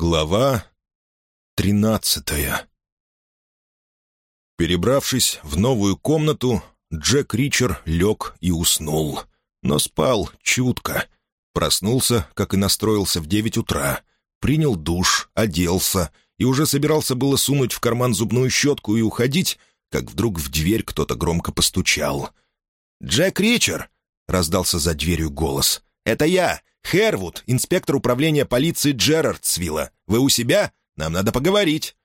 Глава тринадцатая Перебравшись в новую комнату, Джек Ричер лег и уснул. Но спал чутко. Проснулся, как и настроился в девять утра. Принял душ, оделся и уже собирался было сунуть в карман зубную щетку и уходить, как вдруг в дверь кто-то громко постучал. «Джек Ричер!» — раздался за дверью голос. «Это я, Хервуд, инспектор управления полиции Джерардсвилла. Вы у себя? Нам надо поговорить».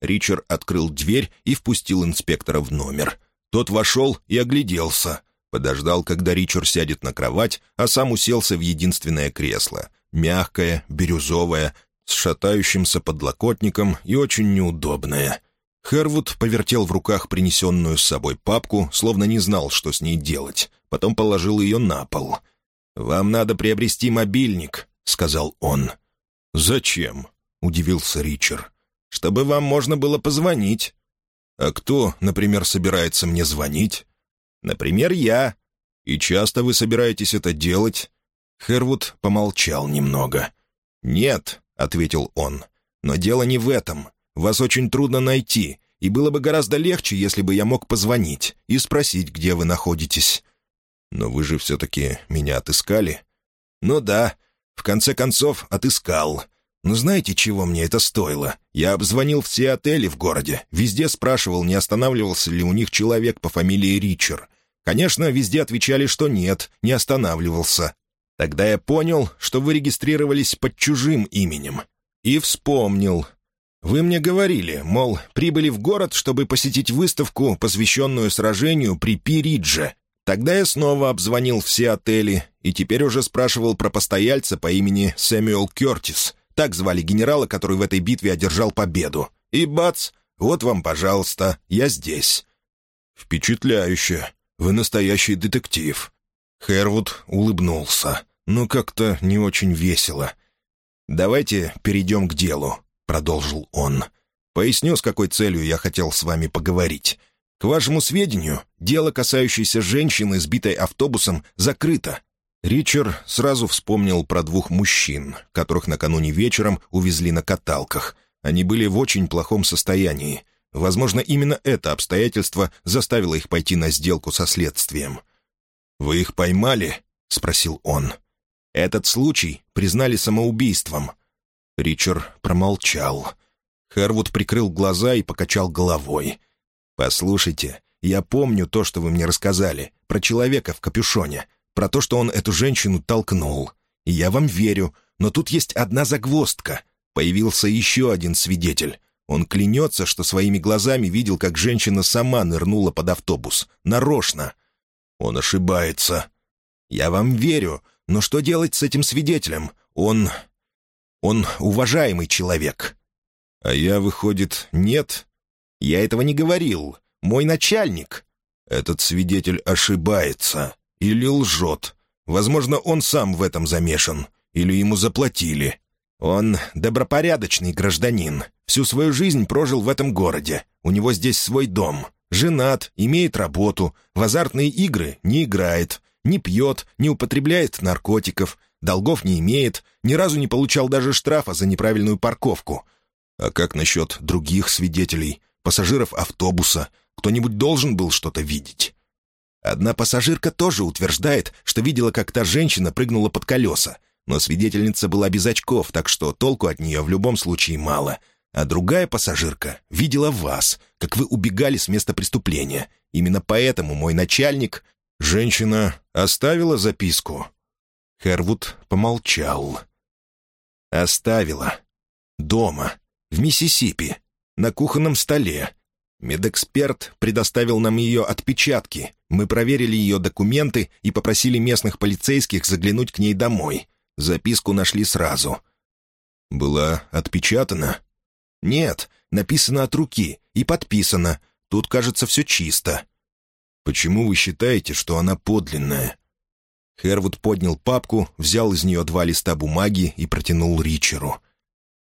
Ричард открыл дверь и впустил инспектора в номер. Тот вошел и огляделся. Подождал, когда Ричард сядет на кровать, а сам уселся в единственное кресло. Мягкое, бирюзовое, с шатающимся подлокотником и очень неудобное. Хервуд повертел в руках принесенную с собой папку, словно не знал, что с ней делать. Потом положил ее на пол. «Вам надо приобрести мобильник», — сказал он. «Зачем?» — удивился Ричард. «Чтобы вам можно было позвонить». «А кто, например, собирается мне звонить?» «Например, я». «И часто вы собираетесь это делать?» Хервуд помолчал немного. «Нет», — ответил он, — «но дело не в этом. Вас очень трудно найти, и было бы гораздо легче, если бы я мог позвонить и спросить, где вы находитесь. Но вы же все-таки меня отыскали?» «Ну да, в конце концов, отыскал. Но знаете, чего мне это стоило? Я обзвонил все отели в городе, везде спрашивал, не останавливался ли у них человек по фамилии Ричард. Конечно, везде отвечали, что нет, не останавливался. Тогда я понял, что вы регистрировались под чужим именем. И вспомнил. Вы мне говорили, мол, прибыли в город, чтобы посетить выставку, посвященную сражению при Пиридже, Тогда я снова обзвонил все отели и теперь уже спрашивал про постояльца по имени Сэмюэл Кертис. Так звали генерала, который в этой битве одержал победу. И бац, вот вам, пожалуйста, я здесь. «Впечатляюще. Вы настоящий детектив». Хервуд улыбнулся, но как-то не очень весело. «Давайте перейдем к делу», — продолжил он. «Поясню, с какой целью я хотел с вами поговорить. К вашему сведению, дело, касающееся женщины, сбитой автобусом, закрыто. Ричард сразу вспомнил про двух мужчин, которых накануне вечером увезли на каталках. Они были в очень плохом состоянии. Возможно, именно это обстоятельство заставило их пойти на сделку со следствием. «Вы их поймали?» — спросил он. «Этот случай признали самоубийством». Ричард промолчал. Хервуд прикрыл глаза и покачал головой. «Послушайте, я помню то, что вы мне рассказали, про человека в капюшоне, про то, что он эту женщину толкнул. И я вам верю, но тут есть одна загвоздка. Появился еще один свидетель. Он клянется, что своими глазами видел, как женщина сама нырнула под автобус. Нарочно. Он ошибается. Я вам верю, но что делать с этим свидетелем? Он... он уважаемый человек. А я, выходит, нет? «Я этого не говорил. Мой начальник». «Этот свидетель ошибается. Или лжет. Возможно, он сам в этом замешан. Или ему заплатили. Он добропорядочный гражданин. Всю свою жизнь прожил в этом городе. У него здесь свой дом. Женат, имеет работу. В азартные игры не играет. Не пьет, не употребляет наркотиков. Долгов не имеет. Ни разу не получал даже штрафа за неправильную парковку. А как насчет других свидетелей? Пассажиров автобуса. Кто-нибудь должен был что-то видеть. Одна пассажирка тоже утверждает, что видела, как та женщина прыгнула под колеса. Но свидетельница была без очков, так что толку от нее в любом случае мало. А другая пассажирка видела вас, как вы убегали с места преступления. Именно поэтому мой начальник... Женщина оставила записку. Хервуд помолчал. «Оставила. Дома. В Миссисипи на кухонном столе. Медэксперт предоставил нам ее отпечатки. Мы проверили ее документы и попросили местных полицейских заглянуть к ней домой. Записку нашли сразу. «Была отпечатана?» «Нет, написано от руки и подписано. Тут, кажется, все чисто». «Почему вы считаете, что она подлинная?» Хервуд поднял папку, взял из нее два листа бумаги и протянул Ричеру.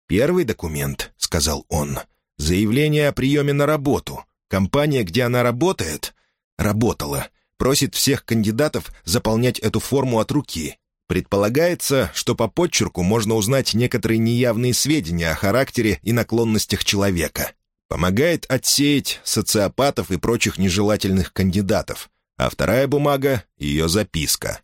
«Первый документ», — сказал он, Заявление о приеме на работу. Компания, где она работает, работала. Просит всех кандидатов заполнять эту форму от руки. Предполагается, что по подчерку можно узнать некоторые неявные сведения о характере и наклонностях человека. Помогает отсеять социопатов и прочих нежелательных кандидатов. А вторая бумага — ее записка.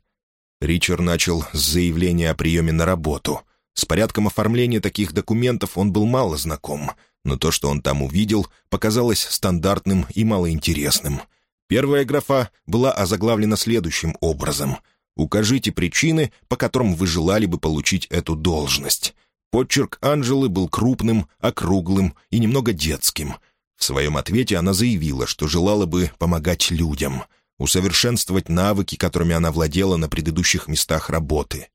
Ричард начал с заявления о приеме на работу. С порядком оформления таких документов он был мало знаком, но то, что он там увидел, показалось стандартным и малоинтересным. Первая графа была озаглавлена следующим образом — Укажите причины, по которым вы желали бы получить эту должность. Подчерк Анжелы был крупным, округлым и немного детским. В своем ответе она заявила, что желала бы помогать людям, усовершенствовать навыки, которыми она владела на предыдущих местах работы.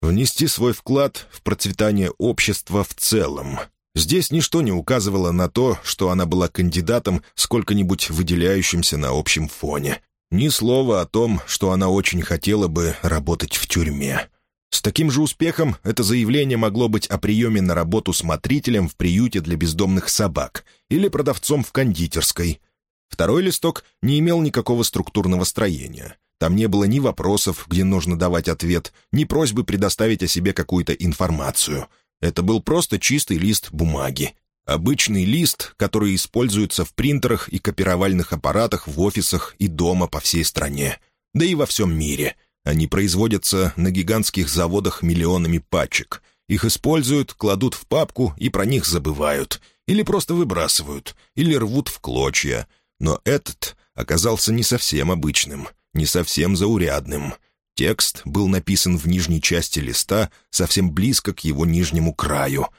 Внести свой вклад в процветание общества в целом. Здесь ничто не указывало на то, что она была кандидатом, сколько-нибудь выделяющимся на общем фоне. Ни слова о том, что она очень хотела бы работать в тюрьме. С таким же успехом это заявление могло быть о приеме на работу смотрителем в приюте для бездомных собак или продавцом в кондитерской. Второй листок не имел никакого структурного строения. Там не было ни вопросов, где нужно давать ответ, ни просьбы предоставить о себе какую-то информацию. Это был просто чистый лист бумаги, Обычный лист, который используется в принтерах и копировальных аппаратах в офисах и дома по всей стране. Да и во всем мире. Они производятся на гигантских заводах миллионами пачек. Их используют, кладут в папку и про них забывают. Или просто выбрасывают, или рвут в клочья. Но этот оказался не совсем обычным, не совсем заурядным. Текст был написан в нижней части листа, совсем близко к его нижнему краю —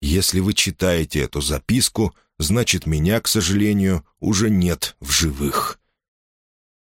если вы читаете эту записку, значит, меня, к сожалению, уже нет в живых».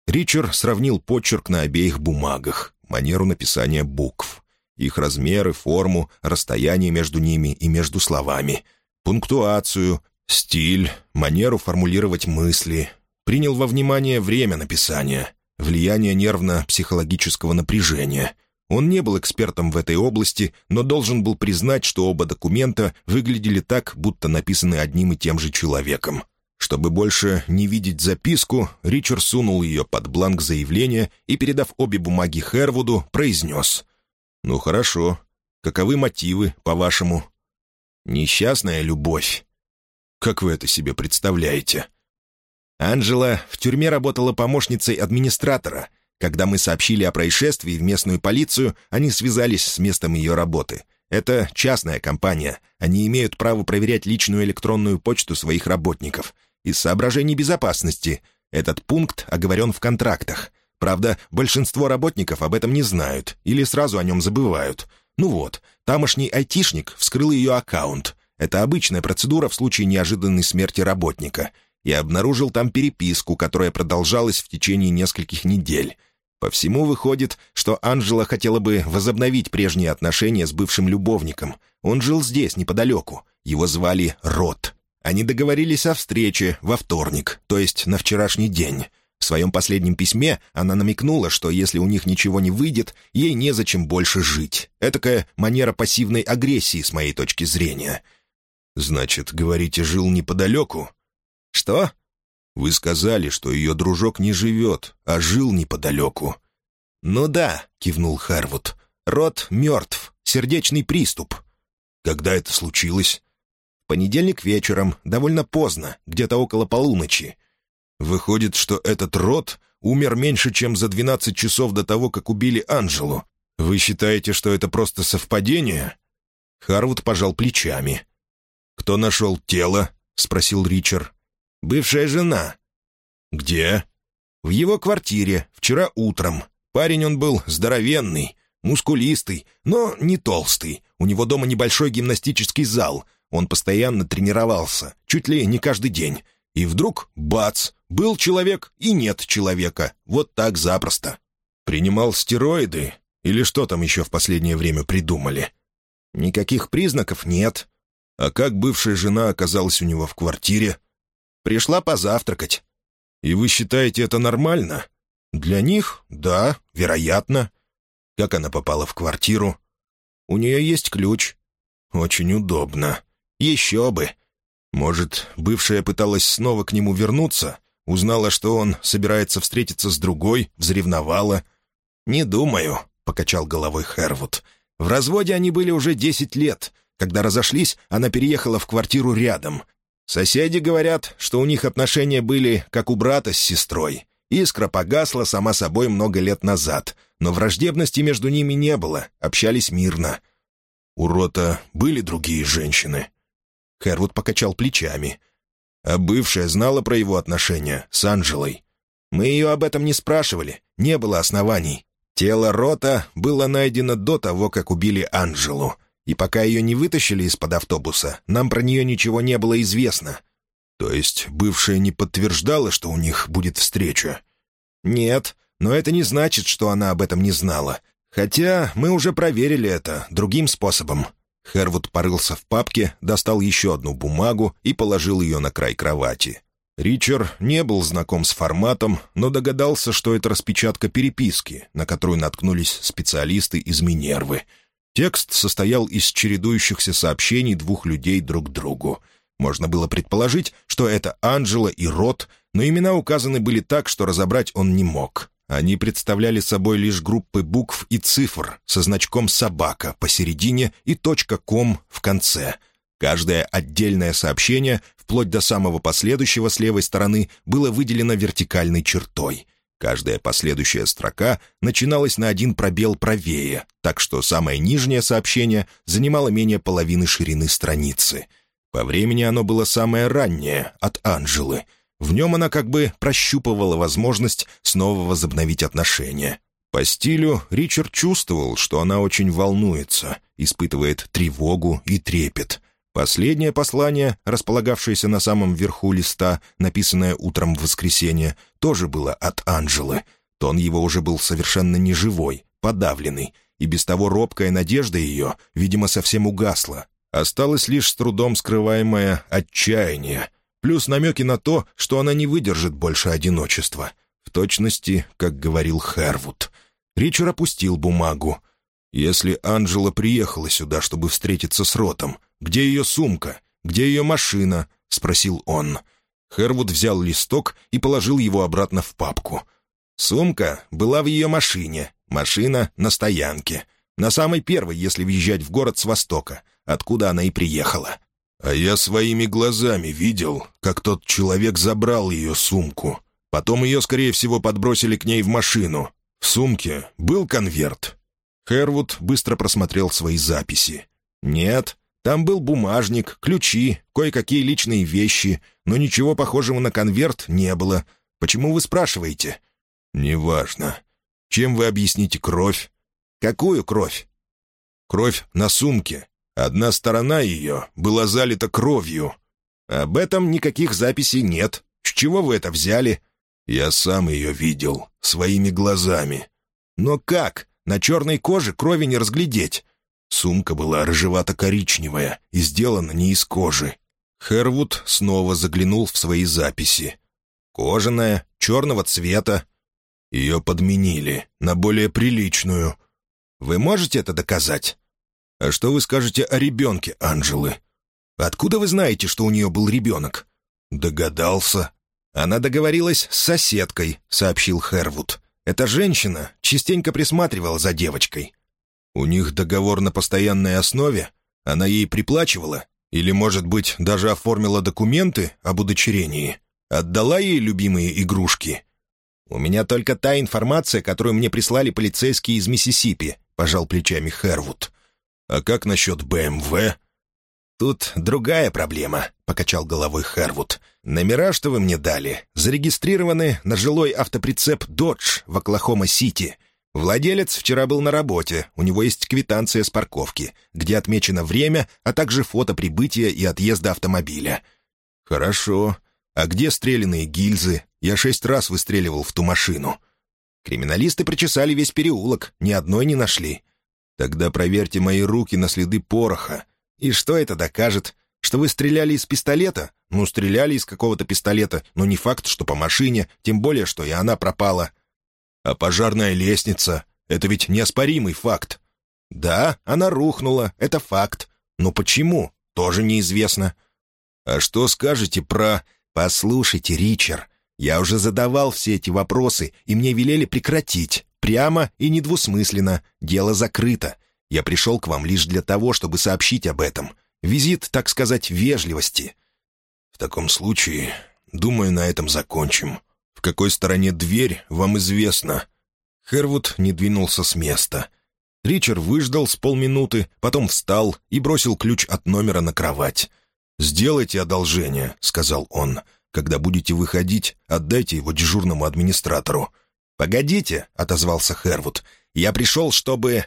Ричард сравнил почерк на обеих бумагах, манеру написания букв, их размеры, форму, расстояние между ними и между словами, пунктуацию, стиль, манеру формулировать мысли, принял во внимание время написания, влияние нервно-психологического напряжения — он не был экспертом в этой области, но должен был признать, что оба документа выглядели так, будто написаны одним и тем же человеком. Чтобы больше не видеть записку, Ричард сунул ее под бланк заявления и, передав обе бумаги Хервуду, произнес. «Ну хорошо. Каковы мотивы, по-вашему?» «Несчастная любовь». «Как вы это себе представляете?» Анжела в тюрьме работала помощницей администратора — когда мы сообщили о происшествии в местную полицию, они связались с местом ее работы. Это частная компания. Они имеют право проверять личную электронную почту своих работников. Из соображений безопасности. Этот пункт оговорен в контрактах. Правда, большинство работников об этом не знают или сразу о нем забывают. Ну вот, тамошний айтишник вскрыл ее аккаунт. Это обычная процедура в случае неожиданной смерти работника. И обнаружил там переписку, которая продолжалась в течение нескольких недель. По всему выходит, что Анжела хотела бы возобновить прежние отношения с бывшим любовником. Он жил здесь, неподалеку. Его звали Рот. Они договорились о встрече во вторник, то есть на вчерашний день. В своем последнем письме она намекнула, что если у них ничего не выйдет, ей незачем больше жить. Этакая манера пассивной агрессии, с моей точки зрения. «Значит, говорите, жил неподалеку?» «Что?» Вы сказали, что ее дружок не живет, а жил неподалеку». «Ну да», — кивнул Харвуд. «Рот мертв. Сердечный приступ». «Когда это случилось?» «Понедельник вечером, довольно поздно, где-то около полуночи». «Выходит, что этот Рот умер меньше, чем за двенадцать часов до того, как убили Анжелу. Вы считаете, что это просто совпадение?» Харвуд пожал плечами. «Кто нашел тело?» — спросил Ричард. Бывшая жена». «Где?» «В его квартире, вчера утром. Парень он был здоровенный, мускулистый, но не толстый. У него дома небольшой гимнастический зал. Он постоянно тренировался, чуть ли не каждый день. И вдруг, бац, был человек и нет человека. Вот так запросто. Принимал стероиды? Или что там еще в последнее время придумали? Никаких признаков нет. А как бывшая жена оказалась у него в квартире? Пришла позавтракать». «И вы считаете это нормально?» «Для них? Да, вероятно». «Как она попала в квартиру?» «У нее есть ключ». «Очень удобно». «Еще бы». «Может, бывшая пыталась снова к нему вернуться?» Узнала, что он собирается встретиться с другой, взревновала. «Не думаю. покачал головой Хервуд. «В разводе они были уже десять лет. Когда разошлись, она переехала в квартиру рядом. Соседи говорят, что у них отношения были как у брата с сестрой. Искра погасла сама собой много лет назад, но враждебности между ними не было, общались мирно. У Рота были другие женщины. Хервуд покачал плечами. А бывшая знала про его отношения с Анжелой. Мы ее об этом не спрашивали, не было оснований. Тело Рота было найдено до того, как убили Анжелу, и пока ее не вытащили из-под автобуса, нам про нее ничего не было известно. То есть бывшая не подтверждала, что у них будет встреча? Нет, но это не значит, что она об этом не знала. Хотя мы уже проверили это другим способом. Хервуд порылся в папке, достал еще одну бумагу и положил ее на край кровати. Ричард не был знаком с форматом, но догадался, что это распечатка переписки, на которую наткнулись специалисты из Минервы. Текст состоял из чередующихся сообщений двух людей друг другу. Можно было предположить, что это Анджела и Рот, но имена указаны были так, что разобрать он не мог. Они представляли собой лишь группы букв и цифр со значком «собака» посередине и «ком» в конце — Каждое отдельное сообщение, вплоть до самого последующего с левой стороны, было выделено вертикальной чертой. Каждая последующая строка начиналась на один пробел правее, так что самое нижнее сообщение занимало менее половины ширины страницы. По времени оно было самое раннее, от Анжелы. В нем она как бы прощупывала возможность снова возобновить отношения. По стилю Ричард чувствовал, что она очень волнуется, испытывает тревогу и трепет — Последнее послание, располагавшееся на самом верху листа, написанное утром в воскресенье, тоже было от Анжелы. Тон его уже был совершенно неживой, подавленный, и без того робкая надежда ее, видимо, совсем угасла. Осталось лишь с трудом скрываемое отчаяние, плюс намеки на то, что она не выдержит больше одиночества. В точности, как говорил Хервуд. Ричард опустил бумагу. «Если Анжела приехала сюда, чтобы встретиться с Ротом, где ее сумка? Где ее машина?» — спросил он. Хервуд взял листок и положил его обратно в папку. Сумка была в ее машине, машина — на стоянке. На самой первой, если въезжать в город с востока, откуда она и приехала. А я своими глазами видел, как тот человек забрал ее сумку. Потом ее, скорее всего, подбросили к ней в машину. В сумке был конверт. Хервуд быстро просмотрел свои записи. «Нет, там был бумажник, ключи, кое-какие личные вещи, но ничего похожего на конверт не было. Почему вы спрашиваете?» «Неважно. Чем вы объясните кровь?» «Какую кровь?» «Кровь на сумке. Одна сторона ее была залита кровью. Об этом никаких записей нет. С чего вы это взяли?» «Я сам ее видел, своими глазами». «Но как? На черной коже крови не разглядеть. Сумка была рыжевато-коричневая и сделана не из кожи. Хервуд снова заглянул в свои записи. Кожаная, черного цвета. Ее подменили на более приличную. Вы можете это доказать? А что вы скажете о ребенке Анжелы? Откуда вы знаете, что у нее был ребенок? Догадался. Она договорилась с соседкой, сообщил Хервуд. Эта женщина частенько присматривала за девочкой. У них договор на постоянной основе? Она ей приплачивала? Или, может быть, даже оформила документы об удочерении? Отдала ей любимые игрушки? «У меня только та информация, которую мне прислали полицейские из Миссисипи», — пожал плечами Хервуд. «А как насчет БМВ?» «Тут другая проблема», — покачал головой Хервуд. «Номера, что вы мне дали, зарегистрированы на жилой автоприцеп «Додж» в Оклахома-Сити. Владелец вчера был на работе, у него есть квитанция с парковки, где отмечено время, а также фото прибытия и отъезда автомобиля. Хорошо. А где стреляные гильзы? Я шесть раз выстреливал в ту машину. Криминалисты прочесали весь переулок, ни одной не нашли. Тогда проверьте мои руки на следы пороха. И что это докажет? Что вы стреляли из пистолета? Ну, стреляли из какого-то пистолета, но не факт, что по машине, тем более, что и она пропала. А пожарная лестница — это ведь неоспоримый факт. Да, она рухнула, это факт. Но почему, тоже неизвестно. А что скажете про... Послушайте, Ричард, я уже задавал все эти вопросы, и мне велели прекратить. Прямо и недвусмысленно. Дело закрыто. Я пришел к вам лишь для того, чтобы сообщить об этом. Визит, так сказать, вежливости». «В таком случае, думаю, на этом закончим. В какой стороне дверь, вам известно». Хервуд не двинулся с места. Ричард выждал с полминуты, потом встал и бросил ключ от номера на кровать. «Сделайте одолжение», — сказал он. «Когда будете выходить, отдайте его дежурному администратору». «Погодите», — отозвался Хервуд. «Я пришел, чтобы...»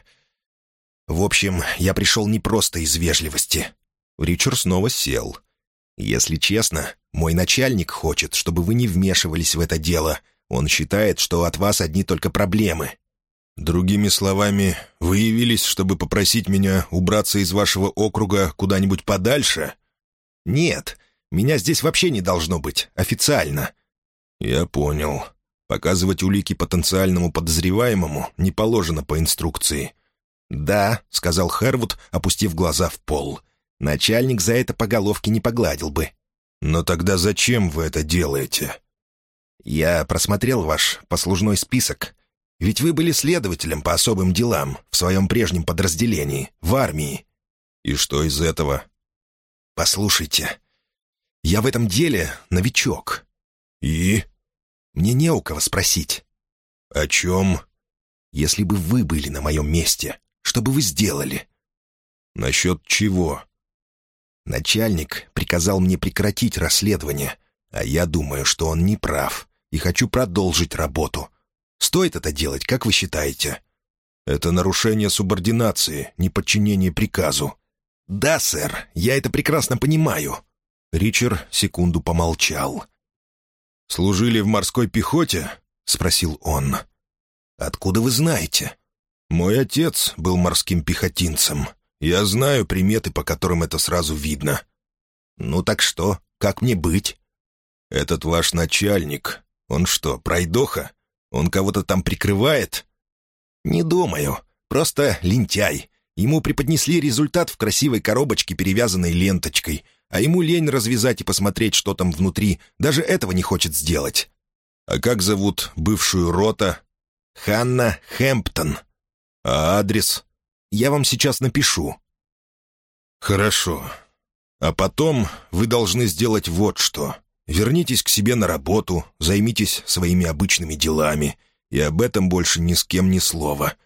«В общем, я пришел не просто из вежливости». Ричард снова сел. «Если честно, мой начальник хочет, чтобы вы не вмешивались в это дело. Он считает, что от вас одни только проблемы». «Другими словами, вы явились, чтобы попросить меня убраться из вашего округа куда-нибудь подальше?» «Нет, меня здесь вообще не должно быть, официально». «Я понял. Показывать улики потенциальному подозреваемому не положено по инструкции». «Да», — сказал Хервуд, опустив глаза в пол. «Начальник за это по головке не погладил бы». «Но тогда зачем вы это делаете?» «Я просмотрел ваш послужной список. Ведь вы были следователем по особым делам в своем прежнем подразделении, в армии». «И что из этого?» «Послушайте, я в этом деле новичок». «И?» «Мне не у кого спросить». «О чем?» «Если бы вы были на моем месте, что бы вы сделали?» «Насчет чего?» Начальник приказал мне прекратить расследование, а я думаю, что он не прав, и хочу продолжить работу. Стоит это делать, как вы считаете?» «Это нарушение субординации, неподчинение приказу. «Да, сэр, я это прекрасно понимаю». Ричард секунду помолчал. «Служили в морской пехоте?» — спросил он. «Откуда вы знаете?» «Мой отец был морским пехотинцем. Я знаю приметы, по которым это сразу видно». «Ну так что? Как мне быть?» «Этот ваш начальник, он что, пройдоха? Он кого-то там прикрывает?» «Не думаю. Просто лентяй. Ему преподнесли результат в красивой коробочке, перевязанной ленточкой, а ему лень развязать и посмотреть, что там внутри, даже этого не хочет сделать. «А как зовут бывшую рота?» «Ханна Хэмптон». «А адрес?» «Я вам сейчас напишу». «Хорошо. А потом вы должны сделать вот что. Вернитесь к себе на работу, займитесь своими обычными делами, и об этом больше ни с кем ни слова.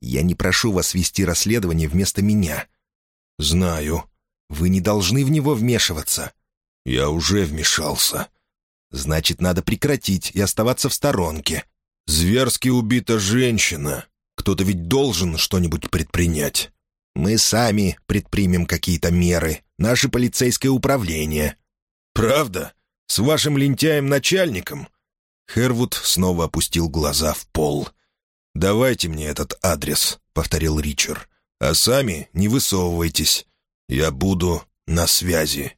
Я не прошу вас вести расследование вместо меня». «Знаю. Вы не должны в него вмешиваться». «Я уже вмешался». «Значит, надо прекратить и оставаться в сторонке». «Зверски убита женщина. Кто-то ведь должен что-нибудь предпринять». «Мы сами предпримем какие-то меры. Наше полицейское управление». «Правда? С вашим лентяем-начальником?» Хервуд снова опустил глаза в пол. «Давайте мне этот адрес», — повторил Ричард. «А сами не высовывайтесь. Я буду на связи».